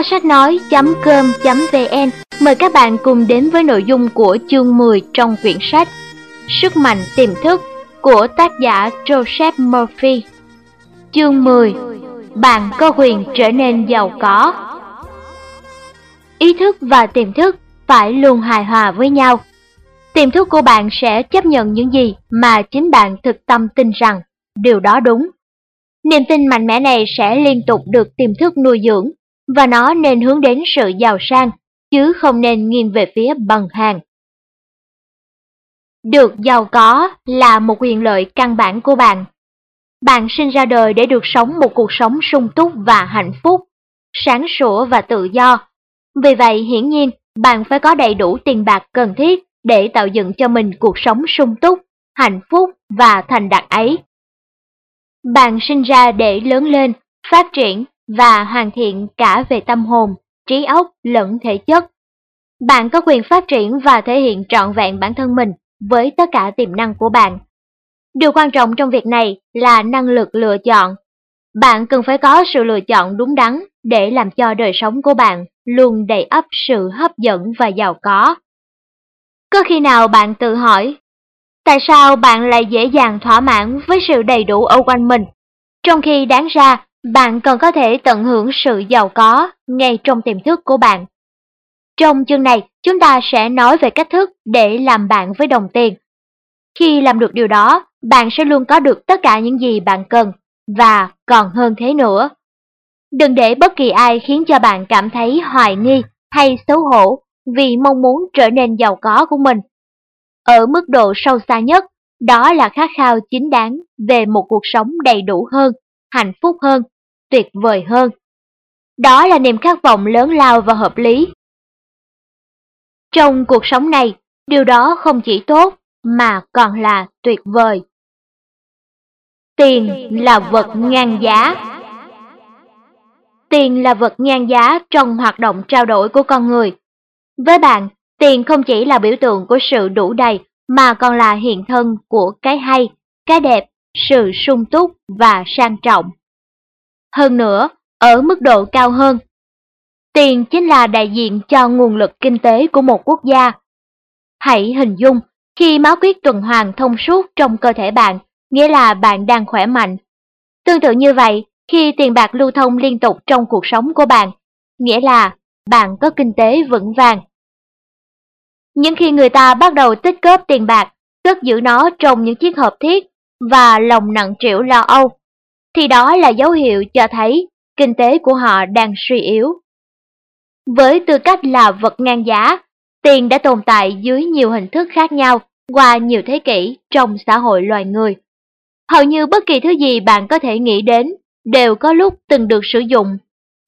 Kho sách nói.com.vn mời các bạn cùng đến với nội dung của chương 10 trong quyển sách Sức mạnh tiềm thức của tác giả Joseph Murphy. Chương 10 Bạn có quyền trở nên giàu có Ý thức và tiềm thức phải luôn hài hòa với nhau. Tiềm thức của bạn sẽ chấp nhận những gì mà chính bạn thực tâm tin rằng điều đó đúng. Niềm tin mạnh mẽ này sẽ liên tục được tiềm thức nuôi dưỡng và nó nên hướng đến sự giàu sang, chứ không nên nghiêng về phía bằng hàng. Được giàu có là một quyền lợi căn bản của bạn. Bạn sinh ra đời để được sống một cuộc sống sung túc và hạnh phúc, sáng sủa và tự do. Vì vậy, hiển nhiên, bạn phải có đầy đủ tiền bạc cần thiết để tạo dựng cho mình cuộc sống sung túc, hạnh phúc và thành đạt ấy. Bạn sinh ra để lớn lên, phát triển và hoàn thiện cả về tâm hồn, trí óc lẫn thể chất. Bạn có quyền phát triển và thể hiện trọn vẹn bản thân mình với tất cả tiềm năng của bạn. Điều quan trọng trong việc này là năng lực lựa chọn. Bạn cần phải có sự lựa chọn đúng đắn để làm cho đời sống của bạn luôn đầy ắp sự hấp dẫn và giàu có. Có khi nào bạn tự hỏi, tại sao bạn lại dễ dàng thỏa mãn với sự đầy đủ ở quanh mình, trong khi đáng ra bạn còn có thể tận hưởng sự giàu có ngay trong tiềm thức của bạn. Trong chương này, chúng ta sẽ nói về cách thức để làm bạn với đồng tiền. Khi làm được điều đó, bạn sẽ luôn có được tất cả những gì bạn cần, và còn hơn thế nữa. Đừng để bất kỳ ai khiến cho bạn cảm thấy hoài nghi hay xấu hổ vì mong muốn trở nên giàu có của mình. Ở mức độ sâu xa nhất, đó là khát khao chính đáng về một cuộc sống đầy đủ hơn, hạnh phúc hơn, tuyệt vời hơn. Đó là niềm khát vọng lớn lao và hợp lý. Trong cuộc sống này, điều đó không chỉ tốt mà còn là tuyệt vời. Tiền là vật ngang giá. Tiền là vật ngang giá trong hoạt động trao đổi của con người. Với bạn, tiền không chỉ là biểu tượng của sự đủ đầy mà còn là hiện thân của cái hay, cái đẹp, sự sung túc và sang trọng. Hơn nữa, ở mức độ cao hơn, tiền chính là đại diện cho nguồn lực kinh tế của một quốc gia. Hãy hình dung, khi máu huyết tuần hoàn thông suốt trong cơ thể bạn, nghĩa là bạn đang khỏe mạnh. Tương tự như vậy, khi tiền bạc lưu thông liên tục trong cuộc sống của bạn, nghĩa là bạn có kinh tế vững vàng. Những khi người ta bắt đầu tích góp tiền bạc, cất giữ nó trong những chiếc hộp thiết và lòng nặng trĩu lo âu, thì đó là dấu hiệu cho thấy kinh tế của họ đang suy yếu. Với tư cách là vật ngang giá, tiền đã tồn tại dưới nhiều hình thức khác nhau qua nhiều thế kỷ trong xã hội loài người. Hầu như bất kỳ thứ gì bạn có thể nghĩ đến đều có lúc từng được sử dụng,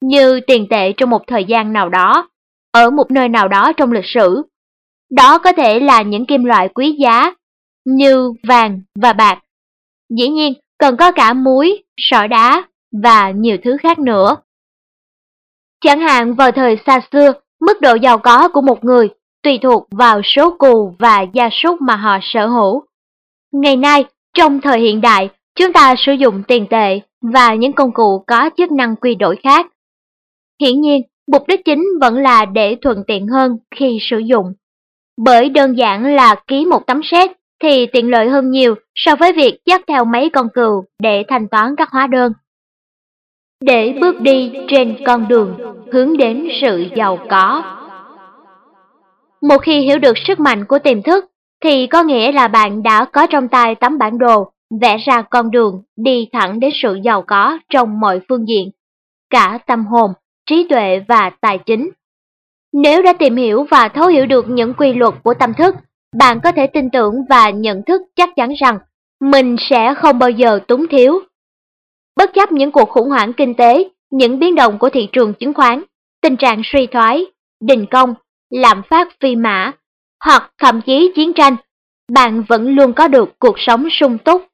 như tiền tệ trong một thời gian nào đó, ở một nơi nào đó trong lịch sử. Đó có thể là những kim loại quý giá như vàng và bạc. Dĩ nhiên, còn có cả muối, sỏi đá và nhiều thứ khác nữa. Chẳng hạn vào thời xa xưa, mức độ giàu có của một người tùy thuộc vào số cù và gia súc mà họ sở hữu. Ngày nay, trong thời hiện đại, chúng ta sử dụng tiền tệ và những công cụ có chức năng quy đổi khác. Hiển nhiên, mục đích chính vẫn là để thuận tiện hơn khi sử dụng. Bởi đơn giản là ký một tấm séc thì tiện lợi hơn nhiều so với việc dắt theo mấy con cừu để thanh toán các hóa đơn. Để bước đi trên con đường hướng đến sự giàu có. Một khi hiểu được sức mạnh của tiềm thức thì có nghĩa là bạn đã có trong tay tấm bản đồ vẽ ra con đường đi thẳng đến sự giàu có trong mọi phương diện, cả tâm hồn, trí tuệ và tài chính. Nếu đã tìm hiểu và thấu hiểu được những quy luật của tâm thức bạn có thể tin tưởng và nhận thức chắc chắn rằng mình sẽ không bao giờ túng thiếu. Bất chấp những cuộc khủng hoảng kinh tế, những biến động của thị trường chứng khoán, tình trạng suy thoái, đình công, lạm phát phi mã, hoặc thậm chí chiến tranh, bạn vẫn luôn có được cuộc sống sung túc.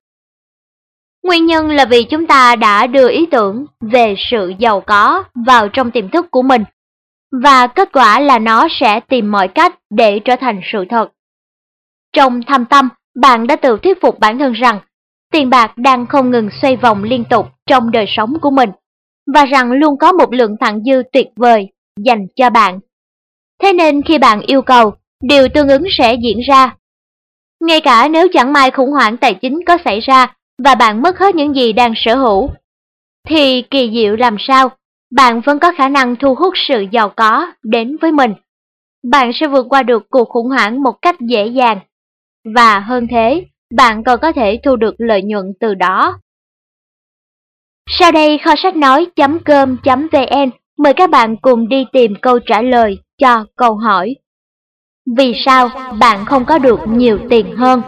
Nguyên nhân là vì chúng ta đã đưa ý tưởng về sự giàu có vào trong tiềm thức của mình, và kết quả là nó sẽ tìm mọi cách để trở thành sự thật. Trong thâm tâm, bạn đã tự thuyết phục bản thân rằng tiền bạc đang không ngừng xoay vòng liên tục trong đời sống của mình, và rằng luôn có một lượng thặng dư tuyệt vời dành cho bạn. Thế nên khi bạn yêu cầu, điều tương ứng sẽ diễn ra. Ngay cả nếu chẳng may khủng hoảng tài chính có xảy ra và bạn mất hết những gì đang sở hữu, thì kỳ diệu làm sao, bạn vẫn có khả năng thu hút sự giàu có đến với mình. Bạn sẽ vượt qua được cuộc khủng hoảng một cách dễ dàng. Và hơn thế, bạn còn có thể thu được lợi nhuận từ đó. Sau đây kho sách nói.com.vn mời các bạn cùng đi tìm câu trả lời cho câu hỏi Vì sao bạn không có được nhiều tiền hơn?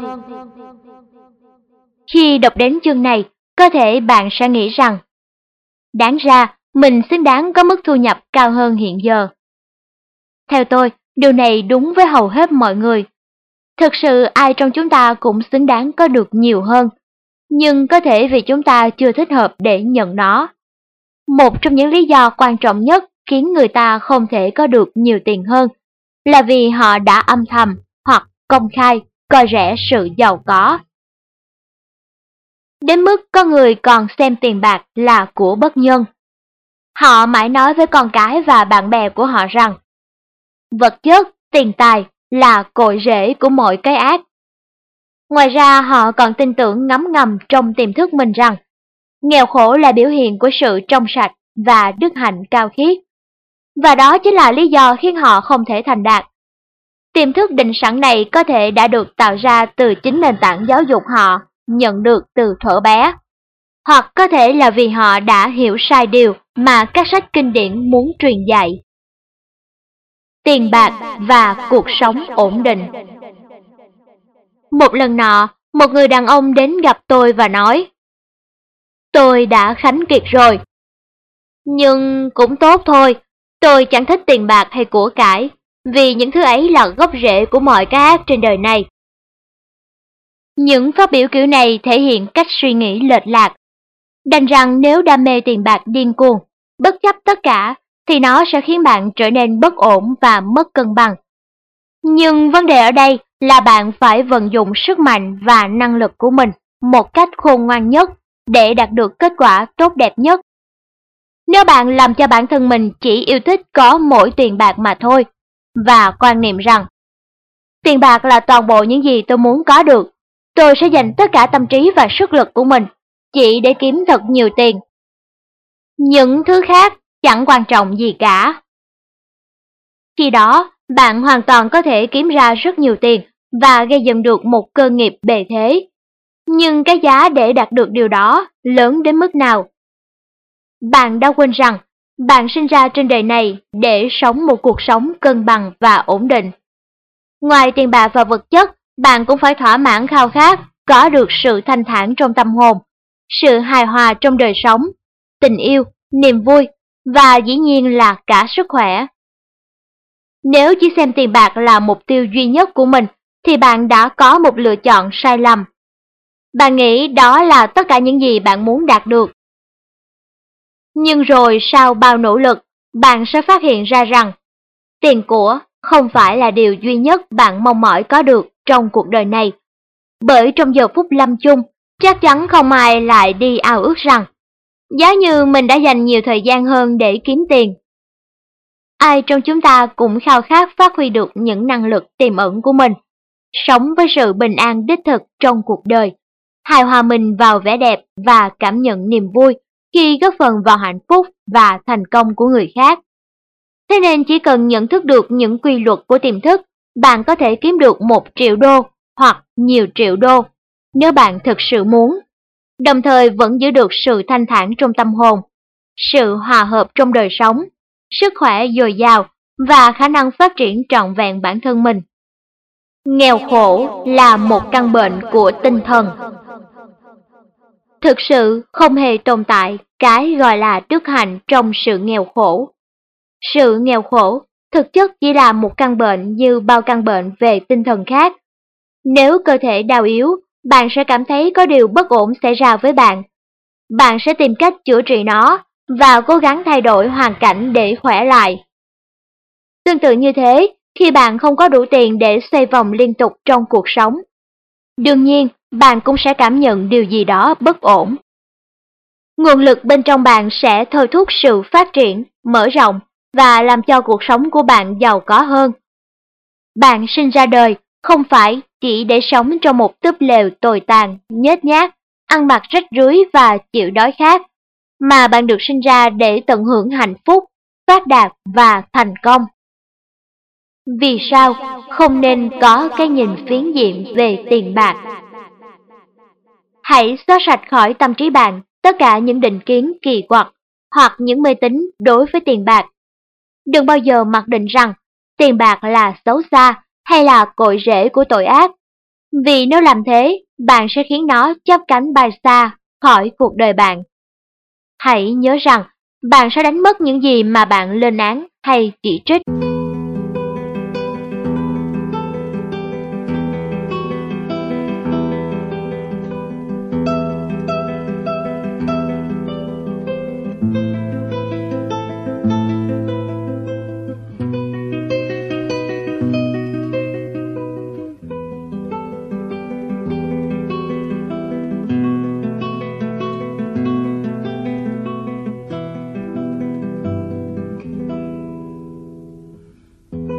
Khi đọc đến chương này, có thể bạn sẽ nghĩ rằng Đáng ra, mình xứng đáng có mức thu nhập cao hơn hiện giờ. Theo tôi, điều này đúng với hầu hết mọi người. Thực sự ai trong chúng ta cũng xứng đáng có được nhiều hơn, nhưng có thể vì chúng ta chưa thích hợp để nhận nó. Một trong những lý do quan trọng nhất khiến người ta không thể có được nhiều tiền hơn là vì họ đã âm thầm hoặc công khai coi rẻ sự giàu có. Đến mức có người còn xem tiền bạc là của bất nhân. Họ mãi nói với con cái và bạn bè của họ rằng vật chất, tiền tài là cội rễ của mọi cái ác. Ngoài ra, họ còn tin tưởng ngấm ngầm trong tiềm thức mình rằng, nghèo khổ là biểu hiện của sự trong sạch và đức hạnh cao khiết. Và đó chính là lý do khiến họ không thể thành đạt. Tiềm thức định sẵn này có thể đã được tạo ra từ chính nền tảng giáo dục họ nhận được từ thuở bé. Hoặc có thể là vì họ đã hiểu sai điều mà các sách kinh điển muốn truyền dạy. Tiền bạc và cuộc sống ổn định Một lần nọ, một người đàn ông đến gặp tôi và nói Tôi đã khánh kiệt rồi. Nhưng cũng tốt thôi, tôi chẳng thích tiền bạc hay của cải, vì những thứ ấy là gốc rễ của mọi cái ác trên đời này. Những phát biểu kiểu này thể hiện cách suy nghĩ lệch lạc. Đành rằng nếu đam mê tiền bạc điên cuồng, bất chấp tất cả, thì nó sẽ khiến bạn trở nên bất ổn và mất cân bằng. Nhưng vấn đề ở đây là bạn phải vận dụng sức mạnh và năng lực của mình một cách khôn ngoan nhất để đạt được kết quả tốt đẹp nhất. Nếu bạn làm cho bản thân mình chỉ yêu thích có mỗi tiền bạc mà thôi, và quan niệm rằng tiền bạc là toàn bộ những gì tôi muốn có được, tôi sẽ dành tất cả tâm trí và sức lực của mình chỉ để kiếm thật nhiều tiền. Những thứ khác chẳng quan trọng gì cả. Khi đó, bạn hoàn toàn có thể kiếm ra rất nhiều tiền và gây dựng được một cơ nghiệp bề thế. Nhưng cái giá để đạt được điều đó lớn đến mức nào? Bạn đã quên rằng bạn sinh ra trên đời này để sống một cuộc sống cân bằng và ổn định. Ngoài tiền bạc và vật chất, bạn cũng phải thỏa mãn khao khát, có được sự thanh thản trong tâm hồn, sự hài hòa trong đời sống, tình yêu, niềm vui và dĩ nhiên là cả sức khỏe. Nếu chỉ xem tiền bạc là mục tiêu duy nhất của mình, thì bạn đã có một lựa chọn sai lầm. Bạn nghĩ đó là tất cả những gì bạn muốn đạt được. Nhưng rồi sau bao nỗ lực, bạn sẽ phát hiện ra rằng tiền của không phải là điều duy nhất bạn mong mỏi có được trong cuộc đời này. Bởi trong giờ phút lâm chung, chắc chắn không ai lại đi ao ước rằng giá như mình đã dành nhiều thời gian hơn để kiếm tiền. Ai trong chúng ta cũng khao khát phát huy được những năng lực tiềm ẩn của mình, sống với sự bình an đích thực trong cuộc đời, hài hòa mình vào vẻ đẹp và cảm nhận niềm vui khi góp phần vào hạnh phúc và thành công của người khác. Thế nên chỉ cần nhận thức được những quy luật của tiềm thức, bạn có thể kiếm được một triệu đô hoặc nhiều triệu đô nếu bạn thực sự muốn, đồng thời vẫn giữ được sự thanh thản trong tâm hồn, sự hòa hợp trong đời sống, sức khỏe dồi dào và khả năng phát triển trọn vẹn bản thân mình. Nghèo khổ là một căn bệnh của tinh thần. Thực sự không hề tồn tại cái gọi là đức hạnh trong sự nghèo khổ. Sự nghèo khổ thực chất chỉ là một căn bệnh như bao căn bệnh về tinh thần khác. Nếu cơ thể đau yếu, bạn sẽ cảm thấy có điều bất ổn xảy ra với bạn. Bạn sẽ tìm cách chữa trị nó và cố gắng thay đổi hoàn cảnh để khỏe lại. Tương tự như thế, khi bạn không có đủ tiền để xoay vòng liên tục trong cuộc sống, đương nhiên bạn cũng sẽ cảm nhận điều gì đó bất ổn. Nguồn lực bên trong bạn sẽ thôi thúc sự phát triển, mở rộng và làm cho cuộc sống của bạn giàu có hơn. Bạn sinh ra đời không phải chỉ để sống trong một túp lều tồi tàn, nhếch nhác, ăn mặc rách rưới và chịu đói khát, mà bạn được sinh ra để tận hưởng hạnh phúc, phát đạt và thành công. Vì sao không nên có cái nhìn phiến diện về tiền bạc? Hãy xóa sạch khỏi tâm trí bạn tất cả những định kiến kỳ quặc hoặc những mê tín đối với tiền bạc. Đừng bao giờ mặc định rằng tiền bạc là xấu xa hay là cội rễ của tội ác. Vì nếu làm thế, bạn sẽ khiến nó chấp cánh bay xa khỏi cuộc đời bạn. Hãy nhớ rằng, bạn sẽ đánh mất những gì mà bạn lên án hay chỉ trích.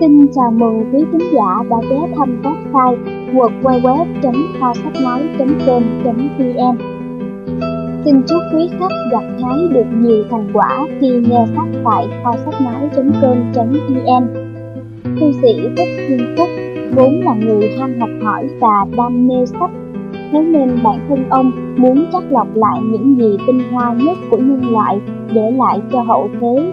Xin chào mừng quý khán giả đã ghé thăm website www.khoasachnói.com.vn Xin chúc quý khách gặt hái được nhiều thành quả khi nghe sách tại khoasachnói.com.vn Thư sĩ Thích Thiên Phúc, vốn là người ham học hỏi và đam mê sách. Thế nên bản thân ông muốn chắc lọc lại những gì tinh hoa nhất của nhân loại để lại cho hậu thế.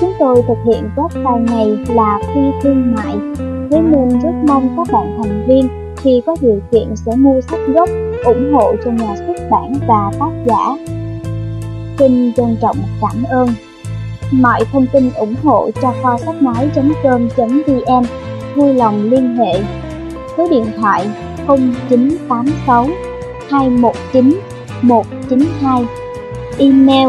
Chúng tôi thực hiện website này là phi thương mại, thế nên rất mong các bạn thành viên khi có điều kiện sẽ mua sách gốc, ủng hộ cho nhà xuất bản và tác giả. Xin trân trọng cảm ơn. Mọi thông tin ủng hộ cho kho sách nói.com.vn vui lòng liên hệ số điện thoại 0986 219 192 email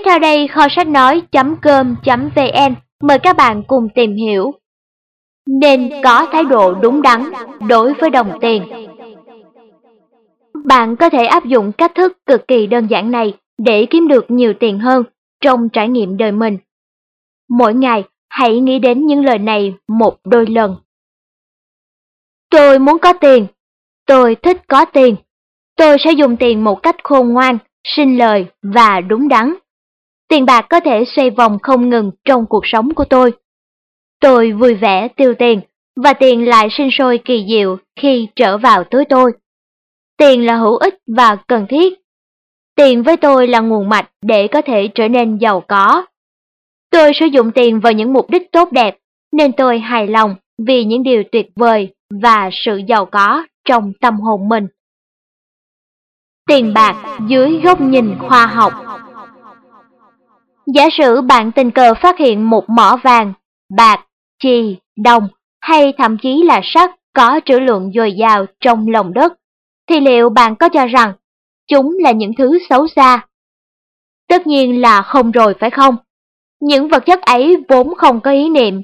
Tiếp theo đây kho sách nói.com.vn mời các bạn cùng tìm hiểu. Nên có thái độ đúng đắn đối với đồng tiền. Bạn có thể áp dụng cách thức cực kỳ đơn giản này để kiếm được nhiều tiền hơn trong trải nghiệm đời mình. Mỗi ngày, hãy nghĩ đến những lời này một đôi lần. Tôi muốn có tiền. Tôi thích có tiền. Tôi sẽ dùng tiền một cách khôn ngoan, sinh lời và đúng đắn. Tiền bạc có thể xoay vòng không ngừng trong cuộc sống của tôi. Tôi vui vẻ tiêu tiền, và tiền lại sinh sôi kỳ diệu khi trở vào túi tôi. Tiền là hữu ích và cần thiết. Tiền với tôi là nguồn mạch để có thể trở nên giàu có. Tôi sử dụng tiền vào những mục đích tốt đẹp, nên tôi hài lòng vì những điều tuyệt vời và sự giàu có trong tâm hồn mình. Tiền bạc dưới góc nhìn khoa học Giả sử bạn tình cờ phát hiện một mỏ vàng, bạc, chì, đồng hay thậm chí là sắt có trữ lượng dồi dào trong lòng đất, thì liệu bạn có cho rằng chúng là những thứ xấu xa? Tất nhiên là không rồi phải không? Những vật chất ấy vốn không có ý niệm.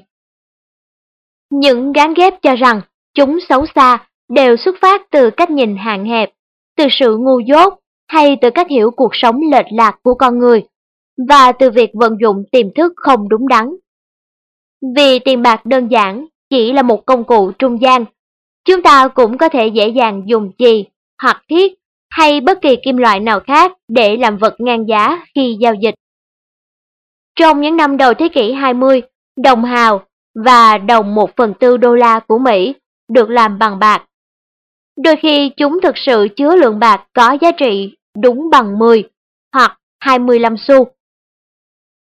Những gán ghép cho rằng chúng xấu xa đều xuất phát từ cách nhìn hạn hẹp, từ sự ngu dốt hay từ cách hiểu cuộc sống lệch lạc của con người và từ việc vận dụng tiềm thức không đúng đắn. Vì tiền bạc đơn giản chỉ là một công cụ trung gian, chúng ta cũng có thể dễ dàng dùng chì, hoặc thiết hay bất kỳ kim loại nào khác để làm vật ngang giá khi giao dịch. Trong những năm đầu thế kỷ 20, đồng hào và đồng một phần tư đô la của Mỹ được làm bằng bạc. Đôi khi chúng thực sự chứa lượng bạc có giá trị đúng bằng 10 hoặc 25 xu.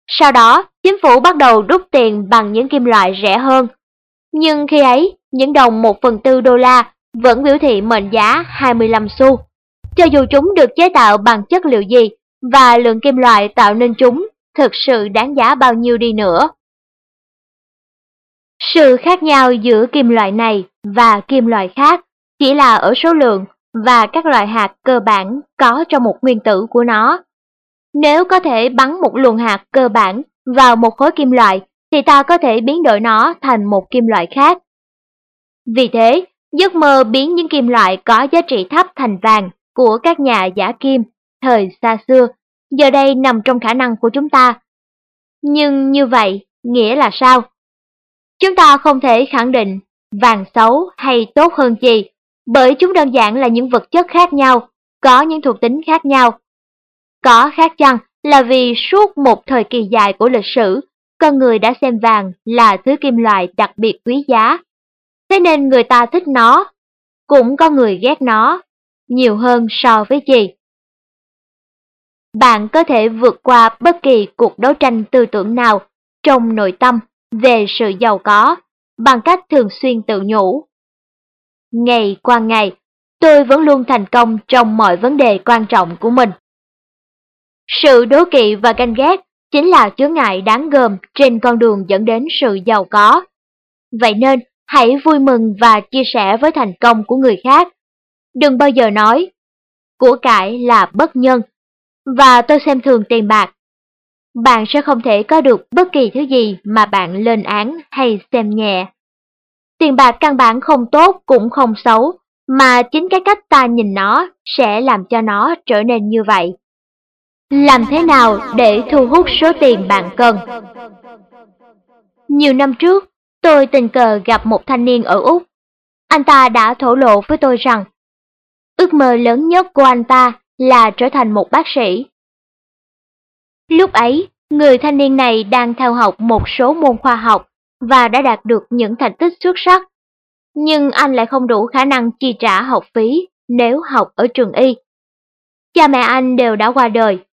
Sau đó, chính phủ bắt đầu đúc tiền bằng những kim loại rẻ hơn. Nhưng khi ấy, những đồng 1 phần tư đô la vẫn biểu thị mệnh giá 25 xu. Cho dù chúng được chế tạo bằng chất liệu gì và lượng kim loại tạo nên chúng thực sự đáng giá bao nhiêu đi nữa. Sự khác nhau giữa kim loại này và kim loại khác chỉ là ở số lượng và các loại hạt cơ bản có trong một nguyên tử của nó. Nếu có thể bắn một luồng hạt cơ bản vào một khối kim loại, thì ta có thể biến đổi nó thành một kim loại khác. Vì thế, giấc mơ biến những kim loại có giá trị thấp thành vàng của các nhà giả kim thời xa xưa, giờ đây nằm trong khả năng của chúng ta. Nhưng như vậy, nghĩa là sao? Chúng ta không thể khẳng định vàng xấu hay tốt hơn gì, bởi chúng đơn giản là những vật chất khác nhau, có những thuộc tính khác nhau có khác chăng là vì suốt một thời kỳ dài của lịch sử, con người đã xem vàng là thứ kim loại đặc biệt quý giá. Thế nên người ta thích nó, cũng có người ghét nó, nhiều hơn so với gì. Bạn có thể vượt qua bất kỳ cuộc đấu tranh tư tưởng nào trong nội tâm về sự giàu có bằng cách thường xuyên tự nhủ. Ngày qua ngày, tôi vẫn luôn thành công trong mọi vấn đề quan trọng của mình. Sự đố kỵ và ganh ghét chính là chướng ngại đáng gờm trên con đường dẫn đến sự giàu có. Vậy nên, hãy vui mừng và chia sẻ với thành công của người khác. Đừng bao giờ nói, của cải là bất nhân, và tôi xem thường tiền bạc. Bạn sẽ không thể có được bất kỳ thứ gì mà bạn lên án hay xem nhẹ. Tiền bạc căn bản không tốt cũng không xấu, mà chính cái cách ta nhìn nó sẽ làm cho nó trở nên như vậy. Làm thế nào để thu hút số tiền bạn cần? Nhiều năm trước, tôi tình cờ gặp một thanh niên ở Úc. Anh ta đã thổ lộ với tôi rằng, ước mơ lớn nhất của anh ta là trở thành một bác sĩ. Lúc ấy, người thanh niên này đang theo học một số môn khoa học và đã đạt được những thành tích xuất sắc. Nhưng anh lại không đủ khả năng chi trả học phí nếu học ở trường y. Cha mẹ anh đều đã qua đời.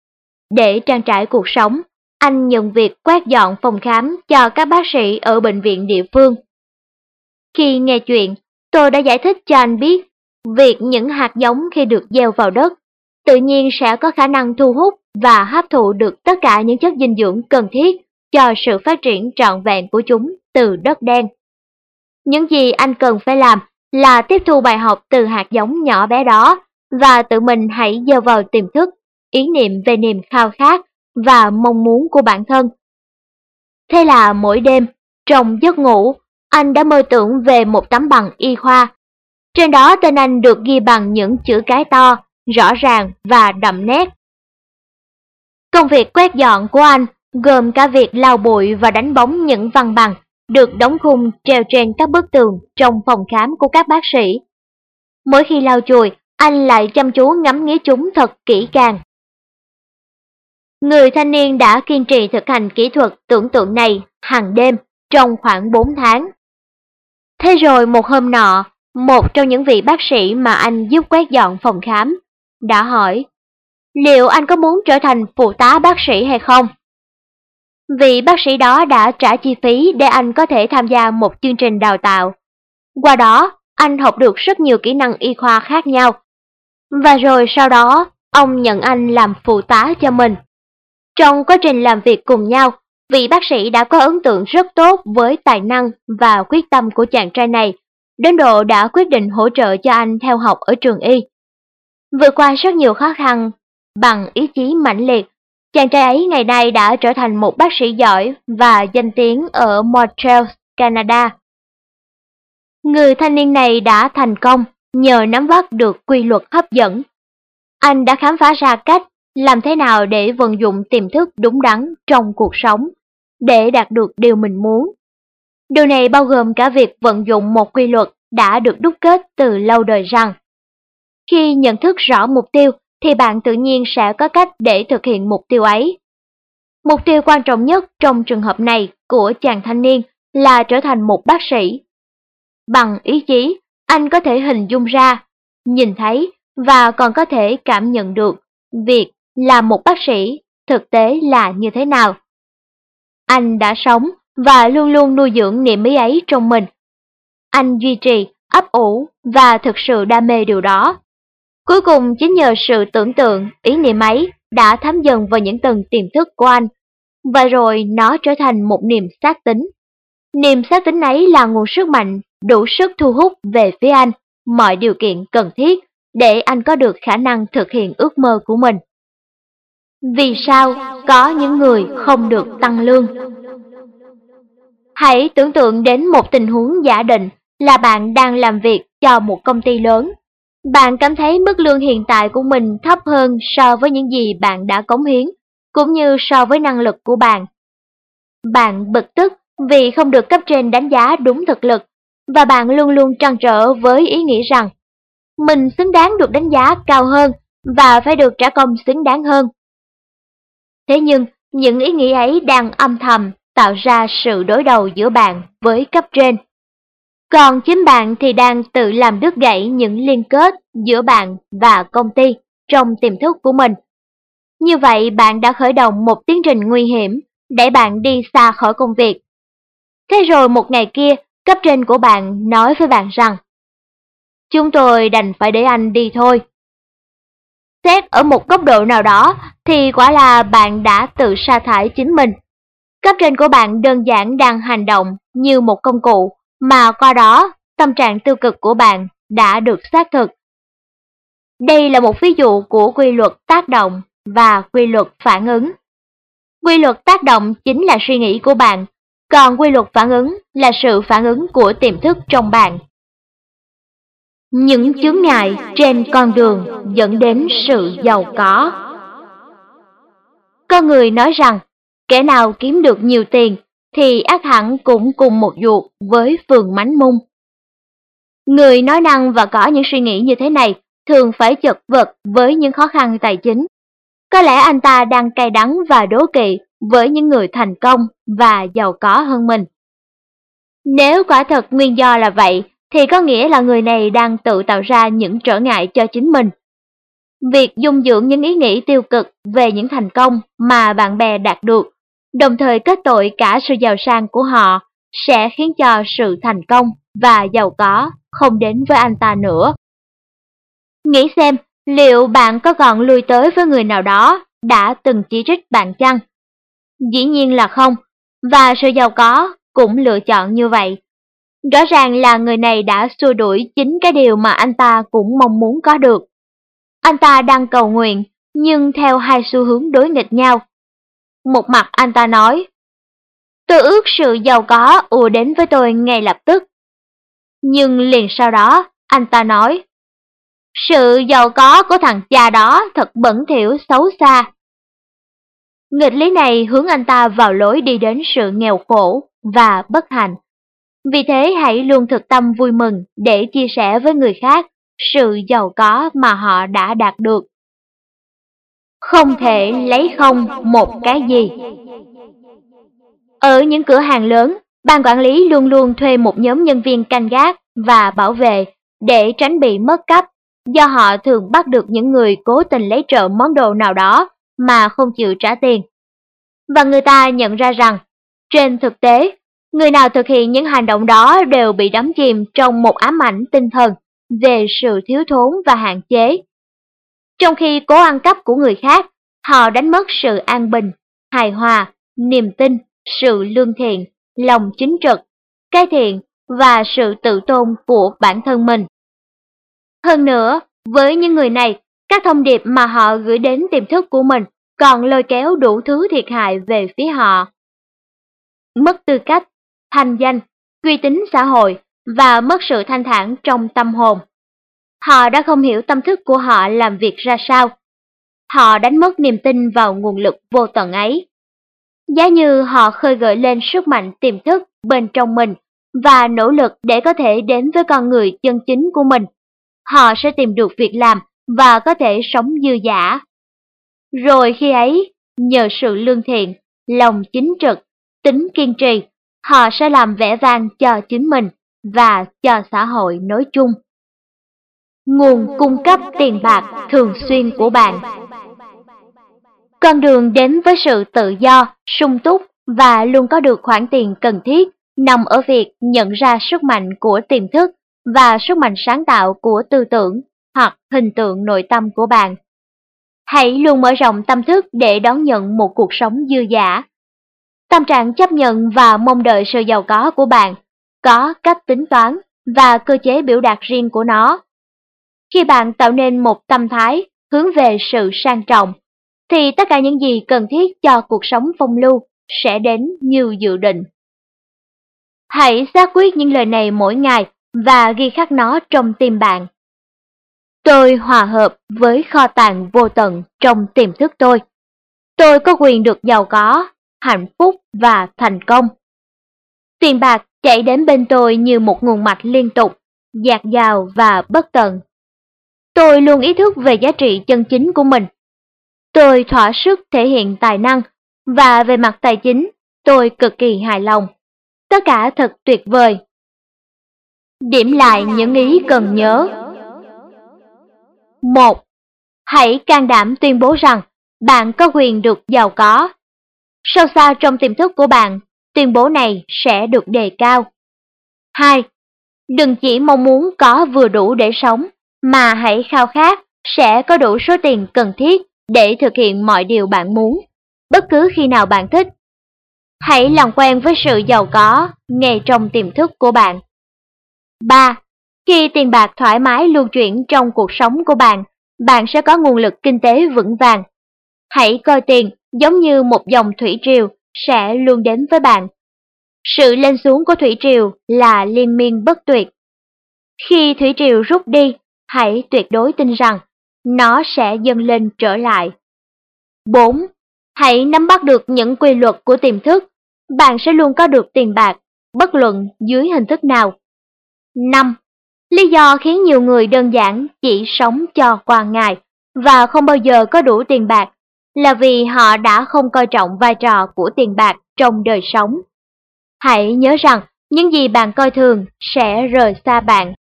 Để trang trải cuộc sống, anh nhận việc quét dọn phòng khám cho các bác sĩ ở bệnh viện địa phương. Khi nghe chuyện, tôi đã giải thích cho anh biết việc những hạt giống khi được gieo vào đất tự nhiên sẽ có khả năng thu hút và hấp thụ được tất cả những chất dinh dưỡng cần thiết cho sự phát triển trọn vẹn của chúng từ đất đen. Những gì anh cần phải làm là tiếp thu bài học từ hạt giống nhỏ bé đó và tự mình hãy gieo vào tiềm thức ý niệm về niềm khao khát và mong muốn của bản thân. Thế là mỗi đêm, trong giấc ngủ, anh đã mơ tưởng về một tấm bằng y khoa. Trên đó tên anh được ghi bằng những chữ cái to, rõ ràng và đậm nét. Công việc quét dọn của anh gồm cả việc lau bụi và đánh bóng những văn bằng được đóng khung treo trên các bức tường trong phòng khám của các bác sĩ. Mỗi khi lau chùi, anh lại chăm chú ngắm nghía chúng thật kỹ càng. Người thanh niên đã kiên trì thực hành kỹ thuật tưởng tượng này hàng đêm trong khoảng 4 tháng. Thế rồi một hôm nọ, một trong những vị bác sĩ mà anh giúp quét dọn phòng khám đã hỏi liệu anh có muốn trở thành phụ tá bác sĩ hay không? Vị bác sĩ đó đã trả chi phí để anh có thể tham gia một chương trình đào tạo. Qua đó, anh học được rất nhiều kỹ năng y khoa khác nhau. Và rồi sau đó, ông nhận anh làm phụ tá cho mình. Trong quá trình làm việc cùng nhau, vị bác sĩ đã có ấn tượng rất tốt với tài năng và quyết tâm của chàng trai này, đến độ đã quyết định hỗ trợ cho anh theo học ở trường y. Vượt qua rất nhiều khó khăn, bằng ý chí mãnh liệt, chàng trai ấy ngày nay đã trở thành một bác sĩ giỏi và danh tiếng ở Montreal, Canada. Người thanh niên này đã thành công nhờ nắm bắt được quy luật hấp dẫn. Anh đã khám phá ra cách làm thế nào để vận dụng tiềm thức đúng đắn trong cuộc sống, để đạt được điều mình muốn. Điều này bao gồm cả việc vận dụng một quy luật đã được đúc kết từ lâu đời rằng khi nhận thức rõ mục tiêu thì bạn tự nhiên sẽ có cách để thực hiện mục tiêu ấy. Mục tiêu quan trọng nhất trong trường hợp này của chàng thanh niên là trở thành một bác sĩ. Bằng ý chí, anh có thể hình dung ra, nhìn thấy và còn có thể cảm nhận được việc là một bác sĩ thực tế là như thế nào. Anh đã sống và luôn luôn nuôi dưỡng niềm ý ấy trong mình. Anh duy trì, ấp ủ và thực sự đam mê điều đó. Cuối cùng chính nhờ sự tưởng tượng, ý niệm ấy đã thấm dần vào những tầng tiềm thức của anh, và rồi nó trở thành một niềm xác tính. Niềm xác tính ấy là nguồn sức mạnh đủ sức thu hút về phía anh mọi điều kiện cần thiết để anh có được khả năng thực hiện ước mơ của mình. Vì sao có những người không được tăng lương? Hãy tưởng tượng đến một tình huống giả định là bạn đang làm việc cho một công ty lớn. Bạn cảm thấy mức lương hiện tại của mình thấp hơn so với những gì bạn đã cống hiến, cũng như so với năng lực của bạn. Bạn bực tức vì không được cấp trên đánh giá đúng thực lực, và bạn luôn luôn trăn trở với ý nghĩ rằng mình xứng đáng được đánh giá cao hơn và phải được trả công xứng đáng hơn. Thế nhưng, những ý nghĩ ấy đang âm thầm tạo ra sự đối đầu giữa bạn với cấp trên. Còn chính bạn thì đang tự làm đứt gãy những liên kết giữa bạn và công ty trong tiềm thức của mình. Như vậy bạn đã khởi động một tiến trình nguy hiểm để bạn đi xa khỏi công việc. Thế rồi một ngày kia, cấp trên của bạn nói với bạn rằng Chúng tôi đành phải để anh đi thôi. Xét ở một góc độ nào đó thì quả là bạn đã tự sa thải chính mình. Cấp trên của bạn đơn giản đang hành động như một công cụ mà qua đó tâm trạng tiêu cực của bạn đã được xác thực. Đây là một ví dụ của quy luật tác động và quy luật phản ứng. Quy luật tác động chính là suy nghĩ của bạn, còn quy luật phản ứng là sự phản ứng của tiềm thức trong bạn. Những chướng ngại trên con đường dẫn đến sự giàu có. Có người nói rằng, kẻ nào kiếm được nhiều tiền thì ác hẳn cũng cùng một ruột với phường mánh mung. Người nói năng và có những suy nghĩ như thế này thường phải chật vật với những khó khăn tài chính. Có lẽ anh ta đang cay đắng và đố kỵ với những người thành công và giàu có hơn mình. Nếu quả thật nguyên do là vậy, thì có nghĩa là người này đang tự tạo ra những trở ngại cho chính mình. việc dung dưỡng những ý nghĩ tiêu cực về những thành công mà bạn bè đạt được, đồng thời kết tội cả sự giàu sang của họ, sẽ khiến cho sự thành công và giàu có không đến với anh ta nữa. Nghĩ xem, liệu bạn có còn lui tới với người nào đó đã từng chỉ trích bạn chăng? Dĩ nhiên là không, và sự giàu có cũng lựa chọn như vậy. Rõ ràng là người này đã xua đuổi chính cái điều mà anh ta cũng mong muốn có được. Anh ta đang cầu nguyện, nhưng theo hai xu hướng đối nghịch nhau. Một mặt anh ta nói, tôi ước sự giàu có ùa đến với tôi ngay lập tức. Nhưng liền sau đó, anh ta nói, sự giàu có của thằng cha đó thật bẩn thỉu xấu xa. Nghịch lý này hướng anh ta vào lối đi đến sự nghèo khổ và bất hạnh. Vì thế hãy luôn thực tâm vui mừng để chia sẻ với người khác sự giàu có mà họ đã đạt được. Không thể lấy không một cái gì. Ở những cửa hàng lớn, ban quản lý luôn luôn thuê một nhóm nhân viên canh gác và bảo vệ để tránh bị mất cắp, do họ thường bắt được những người cố tình lấy trộm món đồ nào đó mà không chịu trả tiền. Và người ta nhận ra rằng, trên thực tế, người nào thực hiện những hành động đó đều bị đắm chìm trong một ám ảnh tinh thần về sự thiếu thốn và hạn chế. Trong khi cố ăn cắp của người khác, họ đánh mất sự an bình, hài hòa, niềm tin, sự lương thiện, lòng chính trực, cái thiện và sự tự tôn của bản thân mình. Hơn nữa, với những người này, các thông điệp mà họ gửi đến tiềm thức của mình còn lôi kéo đủ thứ thiệt hại về phía họ. Mất tư cách, thanh danh, uy tín xã hội và mất sự thanh thản trong tâm hồn. Họ đã không hiểu tâm thức của họ làm việc ra sao. Họ đánh mất niềm tin vào nguồn lực vô tận ấy. Giá như họ khơi gợi lên sức mạnh tiềm thức bên trong mình và nỗ lực để có thể đến với con người chân chính của mình, họ sẽ tìm được việc làm và có thể sống dư giả. Rồi khi ấy, nhờ sự lương thiện, lòng chính trực, tính kiên trì, họ sẽ làm vẻ vang cho chính mình và cho xã hội nói chung. Nguồn cung cấp tiền bạc thường xuyên của bạn Con đường đến với sự tự do, sung túc và luôn có được khoản tiền cần thiết nằm ở việc nhận ra sức mạnh của tiềm thức và sức mạnh sáng tạo của tư tưởng hoặc hình tượng nội tâm của bạn. Hãy luôn mở rộng tâm thức để đón nhận một cuộc sống dư giả. Tâm trạng chấp nhận và mong đợi sự giàu có của bạn có cách tính toán và cơ chế biểu đạt riêng của nó. Khi bạn tạo nên một tâm thái hướng về sự sang trọng, thì tất cả những gì cần thiết cho cuộc sống phong lưu sẽ đến như dự định. Hãy xác quyết những lời này mỗi ngày và ghi khắc nó trong tim bạn. Tôi hòa hợp với kho tàng vô tận trong tiềm thức tôi. Tôi có quyền được giàu có, hạnh phúc và thành công. Tiền bạc chạy đến bên tôi như một nguồn mạch liên tục, dạt dào và bất tận. Tôi luôn ý thức về giá trị chân chính của mình. Tôi thỏa sức thể hiện tài năng, và về mặt tài chính, tôi cực kỳ hài lòng. Tất cả thật tuyệt vời. Điểm lại những ý cần nhớ. 1. Hãy can đảm tuyên bố rằng bạn có quyền được giàu có. Sâu xa trong tiềm thức của bạn, tuyên bố này sẽ được đề cao. 2. Đừng chỉ mong muốn có vừa đủ để sống, mà hãy khao khát sẽ có đủ số tiền cần thiết để thực hiện mọi điều bạn muốn, bất cứ khi nào bạn thích. Hãy làm quen với sự giàu có ngay trong tiềm thức của bạn. 3. Khi tiền bạc thoải mái lưu chuyển trong cuộc sống của bạn, bạn sẽ có nguồn lực kinh tế vững vàng. Hãy coi tiền giống như một dòng thủy triều sẽ luôn đến với bạn. Sự lên xuống của thủy triều là liên miên bất tuyệt. Khi thủy triều rút đi, hãy tuyệt đối tin rằng nó sẽ dâng lên trở lại. 4. Hãy nắm bắt được những quy luật của tiềm thức, bạn sẽ luôn có được tiền bạc, bất luận dưới hình thức nào. 5. Lý do khiến nhiều người đơn giản chỉ sống cho qua ngày và không bao giờ có đủ tiền bạc là vì họ đã không coi trọng vai trò của tiền bạc trong đời sống. Hãy nhớ rằng những gì bạn coi thường sẽ rời xa bạn.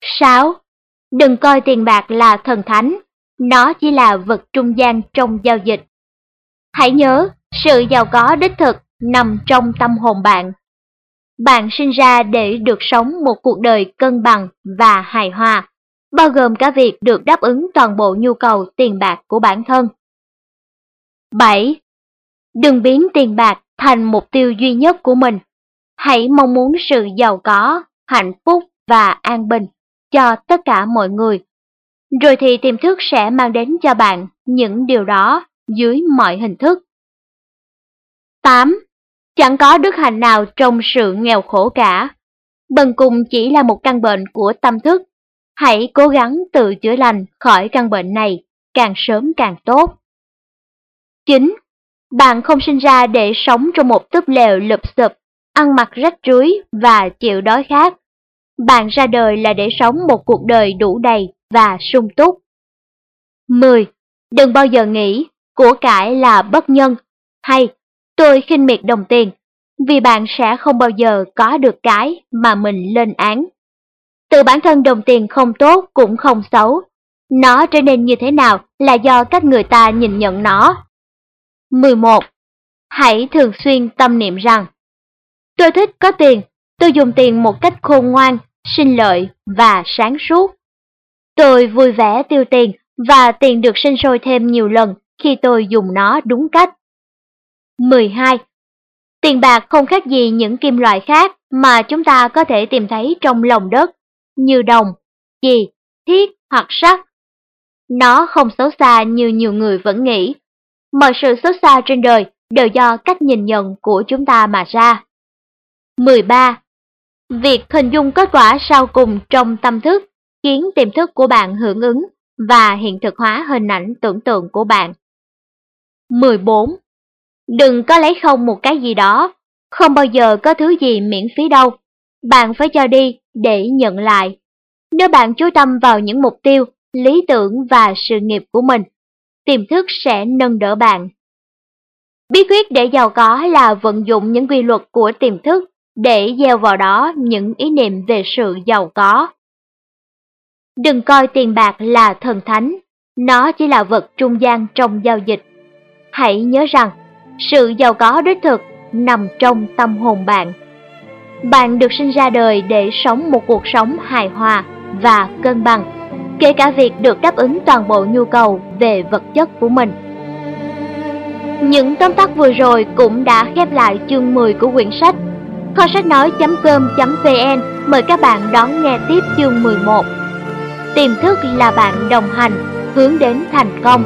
6. Đừng coi tiền bạc là thần thánh, nó chỉ là vật trung gian trong giao dịch. Hãy nhớ, sự giàu có đích thực nằm trong tâm hồn bạn. Bạn sinh ra để được sống một cuộc đời cân bằng và hài hòa, bao gồm cả việc được đáp ứng toàn bộ nhu cầu tiền bạc của bản thân. 7. Đừng biến tiền bạc thành mục tiêu duy nhất của mình. Hãy mong muốn sự giàu có, hạnh phúc và an bình cho tất cả mọi người. Rồi thì tiềm thức sẽ mang đến cho bạn những điều đó dưới mọi hình thức. 8. Chẳng có đức hạnh nào trong sự nghèo khổ cả. Bần cùng chỉ là một căn bệnh của tâm thức. Hãy cố gắng tự chữa lành khỏi căn bệnh này, càng sớm càng tốt. 9. Bạn không sinh ra để sống trong một túp lều lụp xụp, ăn mặc rách rưới và chịu đói khát. Bạn ra đời là để sống một cuộc đời đủ đầy và sung túc. 10. Đừng bao giờ nghĩ của cải là bất nhân hay tôi khinh miệt đồng tiền, vì bạn sẽ không bao giờ có được cái mà mình lên án. từ bản thân đồng tiền không tốt cũng không xấu. Nó trở nên như thế nào là do cách người ta nhìn nhận nó. 11. Hãy thường xuyên tâm niệm rằng Tôi thích có tiền, tôi dùng tiền một cách khôn ngoan, sinh lợi và sáng suốt. Tôi vui vẻ tiêu tiền và tiền được sinh sôi thêm nhiều lần khi tôi dùng nó đúng cách. 12. Tiền bạc không khác gì những kim loại khác mà chúng ta có thể tìm thấy trong lòng đất, như đồng, chì, thiết hoặc sắt. Nó không xấu xa như nhiều người vẫn nghĩ. Mọi sự xấu xa trên đời đều do cách nhìn nhận của chúng ta mà ra. 13. Việc hình dung kết quả sau cùng trong tâm thức khiến tiềm thức của bạn hưởng ứng và hiện thực hóa hình ảnh tưởng tượng của bạn. 14. Đừng có lấy không một cái gì đó, không bao giờ có thứ gì miễn phí đâu. Bạn phải cho đi để nhận lại. Nếu bạn chú tâm vào những mục tiêu, lý tưởng và sự nghiệp của mình, tiềm thức sẽ nâng đỡ bạn. Bí quyết để giàu có là vận dụng những quy luật của tiềm thức để gieo vào đó những ý niệm về sự giàu có. Đừng coi tiền bạc là thần thánh, nó chỉ là vật trung gian trong giao dịch. Hãy nhớ rằng, sự giàu có đích thực nằm trong tâm hồn bạn. Bạn được sinh ra đời để sống một cuộc sống hài hòa và cân bằng, kể cả việc được đáp ứng toàn bộ nhu cầu về vật chất của mình. Những tóm tắt vừa rồi cũng đã khép lại chương 10 của quyển sách. Kho sách nói.com.vn mời các bạn đón nghe tiếp chương 11. Tiềm thức là bạn đồng hành, hướng đến thành công